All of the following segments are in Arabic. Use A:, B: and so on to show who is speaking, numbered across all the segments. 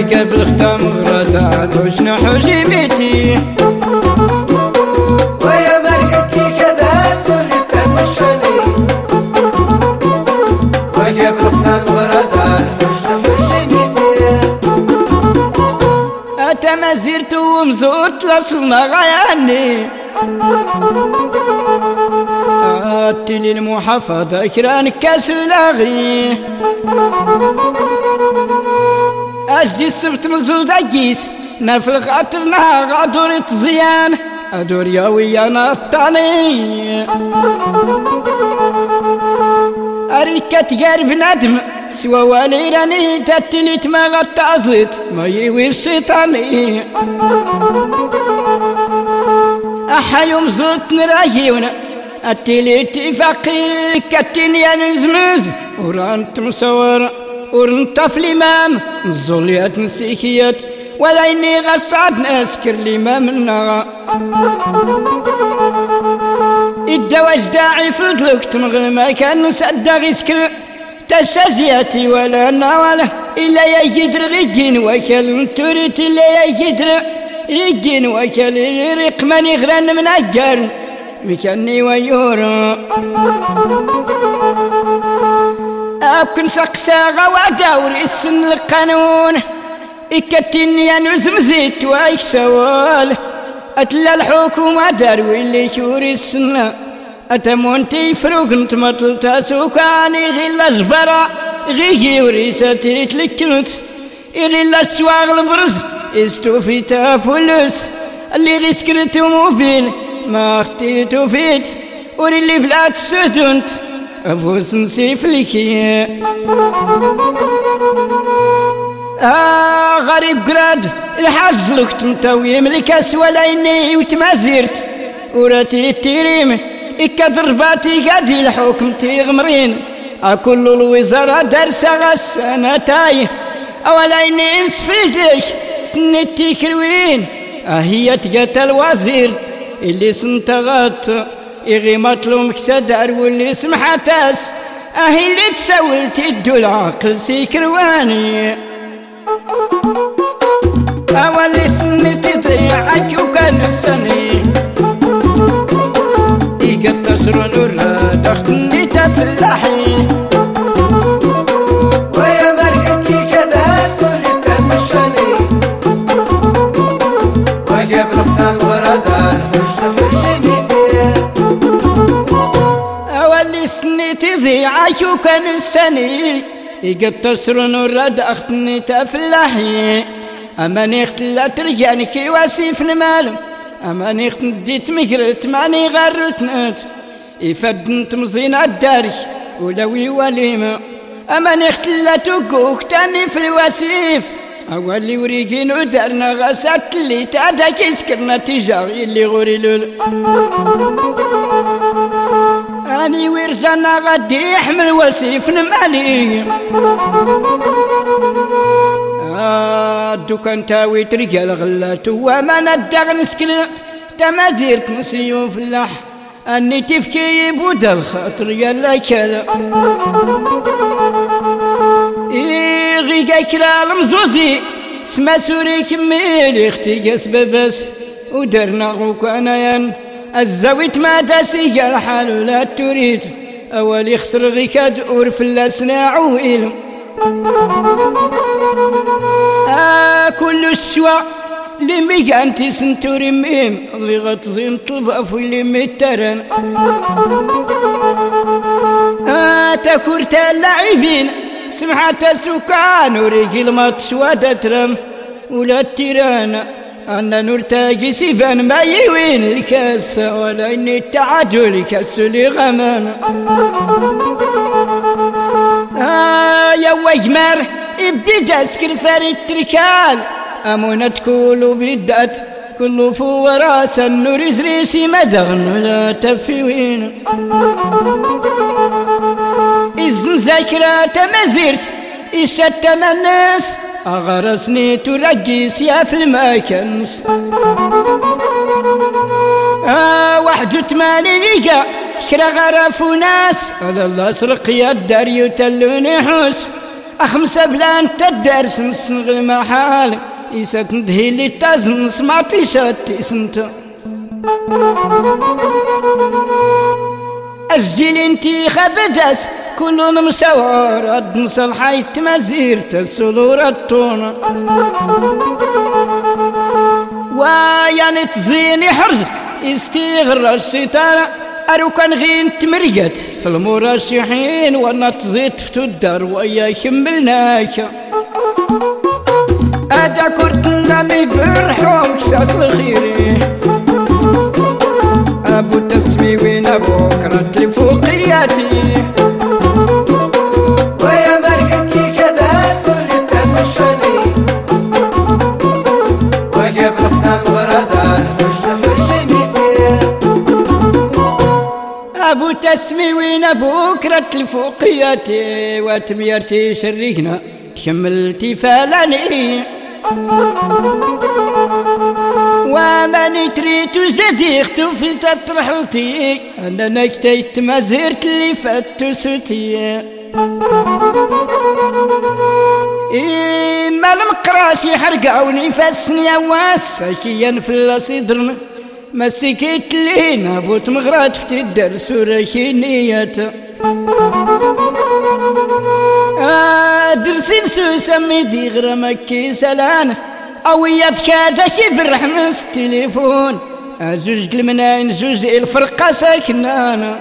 A: قبل ختم غرتات وشنو حجيمتي
B: ويا مرقتي كذا سلت المشني وقبل ختم غرتات وشنو حجيمتي
A: أتما زرت ومزوت لصلنا غياني. أتلي المحافظة كران كاس الأغي أجي السبت مزود أجيس نفل خاطرنا غادور تزيان. أدور يا ويا نطاني أريكة تقار بنادم سوى والي راني تتليت ما غطازت ما يوي الشيطاني. أحا يوم زلت نراجيون. التليتي فقي كتني نزمز. ورانت مصور ورنت في الإمام الزوليات نسيكيات ولا إني غصاد نسكر لي ما منا الدواج داعي فضلك تمغل ما كان نسدى غيسكر تسازياتي ولا نواله إلا يجدر غيجين وكل تريت إلا يجدر يجين وكل يريق من يغرن من أجر مكاني ويورو. أكن سقسا غوا دوري السن القانون. إكتني أنا زمزيت وايك سوال. أتلا الحكومة داروي اللي شوري السنة أتمونتي فروق نتمطل تاسوكاني غير الجبرة غيجي وريساتي تلكنت غير السواغ البرز استوفي تافلس اللي غيسكرت موبيل ما أختيتو فيت. وري اللي بلاد سدنت. نسيف لكي آه غريب قراد الحاج لك تمتوي ملكاس ولا إني وتمازيرت. وراتي التيريم إكا ضرباتي قادي الحكم تيغمرين. أكل الوزارة دارسة غسانة تايه أولا إني نسفلتش تنتي كروين. أهي تقتل وزيرت اللي سنتغط إغي مطلوم كسدار واللي سمحتاس أهي اللي تسولت يدو العقل سيكرواني أولي سنتي ضيعك وكان السني إيقا تسرن ولا تختني تفلحي ضيعك وكان السني إيقا تسرن ولا تختني تفلحي. أما نيخت لا ترجعني كي واسيف المال أما نيخت نديت مقرت ماني غرت نت. إفدنت مزينة الدارش ولوي وليمة أما نيخت لا تقوك تاني في الوسيف أولي وريقين ودارنا غسات اللي تعدا كيسكرنا تجاري اللي غوري لول. أني ورجانا غدي يحمل وسيف نمالي. الدكان تاوي ترجال غلات وما ندغ نسكل تماديرت نسيو فلاح أني تفكي بودا الخاطر يلا كلا. إيغي كاكرا المزوزي سما سوري كميل أختي قاس بس ودرنا غوك أنا الزويت ما داسي الحال ولا تريد. أولي خسر غيكاد أورف اللاسنا عويل آه كل الشوا لمي كانتي سنتوري ميم. غي غتزين طلبة في اللي مترن آه تكورت اللاعبين سمحت سكان ورجل ما تسوى ترم ولا التيران أنا نرتاجي سيبان ما يوين الكاس ولا إني التعادل كاس لغمان. آه يا وجمر ابتدى سكر فريد تركال. أمونة كل بدات كل فو راس النور زريسي مدغن لا تفيوين. إذن ذاكرة مزيرت إشت الناس أغرسني ترقيس يا في المكنس. آه واحد وثمانين شرا غرف وناس على الله سرق يا الدار يتلوني حوس. أخمسة بلان تدرس نصنغ المحال. إيسا تندهي لي تازن سمعتي شاتي سنتا الجيل انتي خبدس كلنا مسوار أد نصلحي تمازير تسلور التون ويا تزيني حرز استغرى الشيطان أرو كان غين تمريت في المرشحين وأنا تزيت في الدار ويا كملناك أدا كرتنا مي برحوم كساس الخيري أبو تسمي وين أبو كرت لفوقياتي تسمي وين أبو كرت لفوقياتي وتميرتي شريكنا شملتي فلاني ومن تريت زديخت في تطرحلتي أنا نكتيت ما زرت اللي فتستي. إما المقراشي حرقعوني فاسني واسكيا في صدرنا مسكيت لينا بوت مغرات في الدرس ورشينية. آه درسين سوسة ميدي غير مكي سلانة أويات كادا شبر حمس التليفون. زوج المناين زوج الفرقة ساكنانا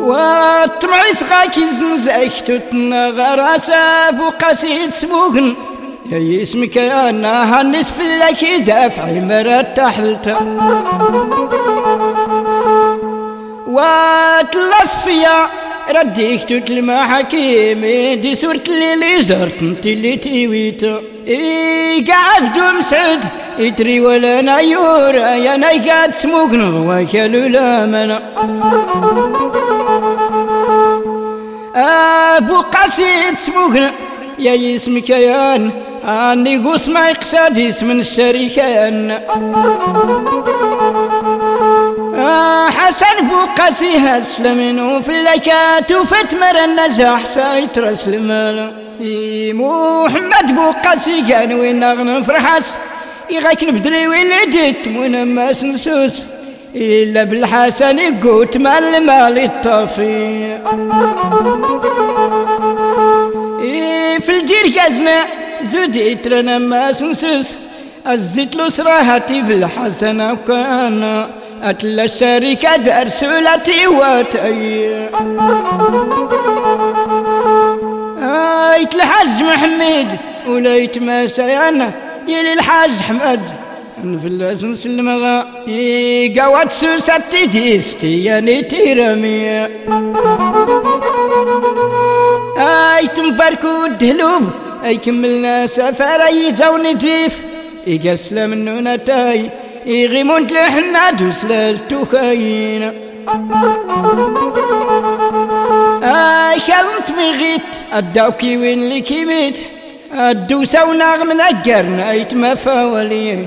A: والطمع سغاكي زنزاكتوتنا غراسة بو قصيد سموغن يا اسمك يا ناها النسف لك دافعي مرات تحلت وتلص فيا رديك تتلمى حكيمي دي صورة اللي زرت انت اللي تيويت. اي قاعد دوم سعد يتري ولا نايورا يا ناي قاعد سموك نغوى كالو لا منا أبو قصيد سموك يا اسمك يان اني قوس ما يقصد اسم الشركان آه حسن بوقسي هسلمن في اللكات وفتمر النجاح سايت رسلم محمد بوقسي كان وين نغنى فرحس يغاك نبدري ولدت من ما سنسوس إلا بالحسن قوت مال المال الطافي في الجير كازنا زوديت لنا ما سنسوس الزيت له صراحتي بالحسنة وكان أتلا الشركة درسولتي واتي آيت الحاج محمد وليت ما سيانا يلي الحاج حمد في اللازم سلمغا قوات سوستي ديستي يعني تيرمي اي تنباركو الدهلوب أي كملنا سفر اي جو نجيف يقسل منو نتاي يغيمون تلحنا دوسلال تخاين آي خلنت مغيت الدوكي وين اللي كيميت. الدوسة ونغم نقرنا ايت مفاولي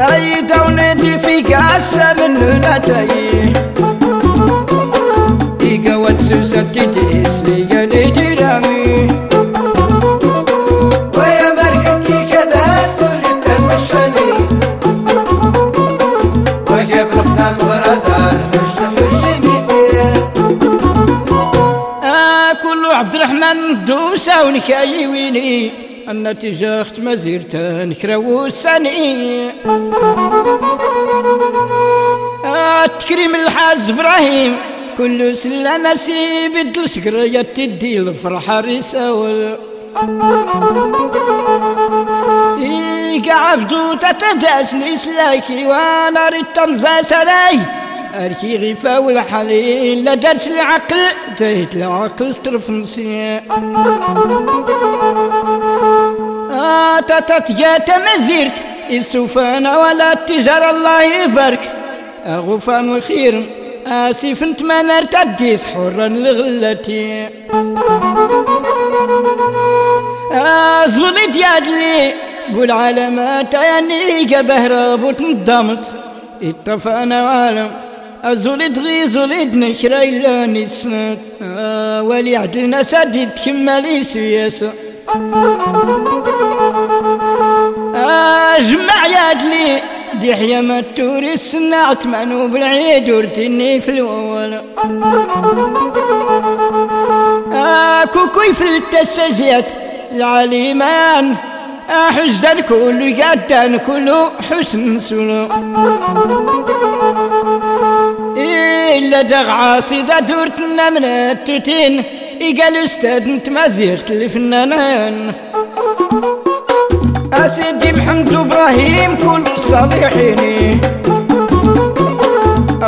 A: أي دون دي في قاسة منو نتاي إيقا سوسة تديس لي آه كل عبد الرحمن دوسة ونكاي ويني النتيجة أخت مزيرتا نكراو السني آه تكريم الحاج إبراهيم. كل سلة نسيب الدسقر يتدي الفرحة رساول عبدو تتداسني سلاكي وأنا ريت سلاي أركي غيفا والحليل لا درس العقل تهت العقل طرف نسي آه تتجات مزيرت السوفانا ولا التجارة الله يبارك. أغفان الخير. آسف انت ما نرتديس حرا لغلتي. أزولي ديادلي قول علامات يعني قبه رابط ندمت اتفقنا وعلم أزولد غي زولد نشرا إلا نسنت آه ولي عدلنا سدد كمالي سياسة آه جمع يادلي دحية ما توري السنة منو بالعيد ورتني في الأول. كوكوي في التسجيات العليمان؟ أحز الكل قدان كله حسن سلو. إلا دغ عاصدة دورتنا من التوتين إقال أستاذ انت مزيغت الفنانان أسيدي محمد إبراهيم كل الصالحين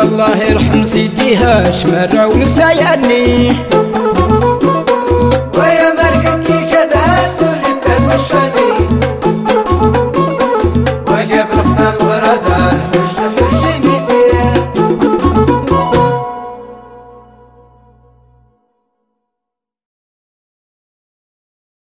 A: الله يرحم سيدي هاشم الراول سيأني.
B: ويا